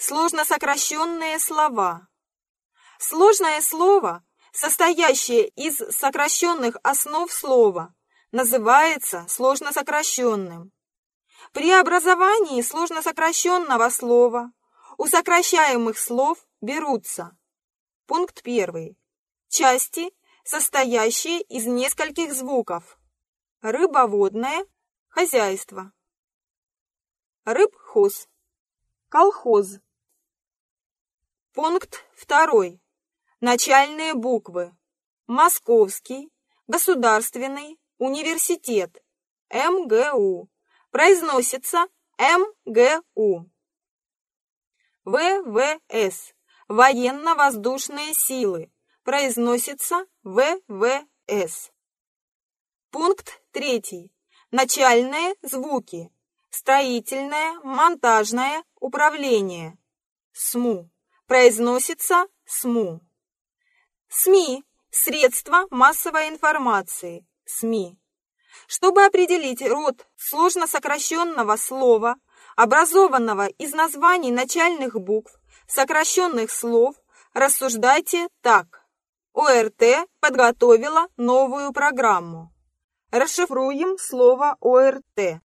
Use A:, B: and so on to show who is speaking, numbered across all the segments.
A: Сложно сокращенные слова. Сложное слово, состоящее из сокращенных основ слова, называется сложно сокращенным. При образовании сложно сокращенного слова у сокращаемых слов берутся. Пункт первый. Части, состоящие из нескольких звуков. Рыбоводное хозяйство. Рыбхоз. Колхоз. Пункт второй. Начальные буквы. Московский государственный университет. МГУ. Произносится МГУ. ВВС. Военно-воздушные силы. Произносится ВВС. Пункт третий. Начальные звуки. Строительное, монтажное управление. СМУ. Произносится СМУ. СМИ. Средства массовой информации. СМИ. Чтобы определить род сложно сокращенного слова, образованного из названий начальных букв, сокращенных слов, рассуждайте так. ОРТ подготовила новую программу. Расшифруем слово ОРТ.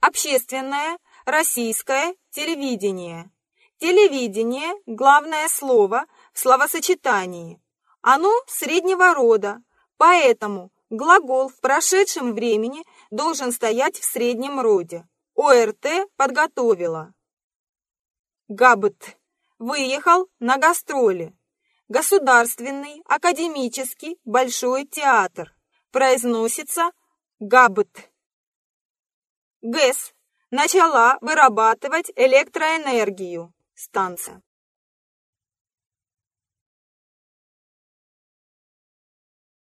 A: Общественное российское телевидение. Телевидение – главное слово в словосочетании. Оно среднего рода, поэтому глагол в прошедшем времени должен стоять в среднем роде. ОРТ подготовила. Габт выехал на гастроли. Государственный академический большой театр. Произносится Габт. ГЭС начала вырабатывать электроэнергию. Станция.